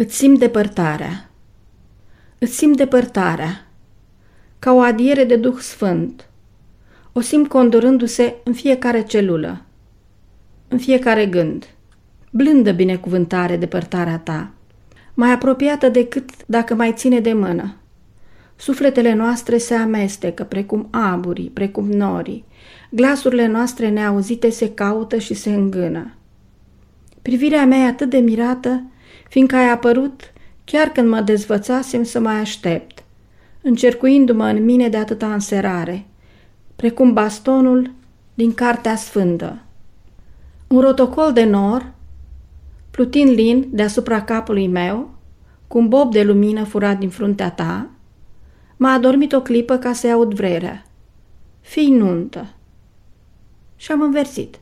Îți simt depărtarea. Îți simt depărtarea, ca o adiere de Duh Sfânt. O simt condorându-se în fiecare celulă, în fiecare gând. Blândă binecuvântare depărtarea ta, mai apropiată decât dacă mai ține de mână. Sufletele noastre se amestecă precum aburii, precum norii. Glasurile noastre neauzite se caută și se îngână. Privirea mea e atât de mirată fiindcă ai apărut chiar când mă dezvățasem să mai aștept, încercuindu-mă în mine de atâta înserare, precum bastonul din Cartea Sfântă. Un rotocol de nor, plutind lin deasupra capului meu, cu un bob de lumină furat din fruntea ta, m-a adormit o clipă ca să-i aud vrerea. Fii nuntă. Și am înversit.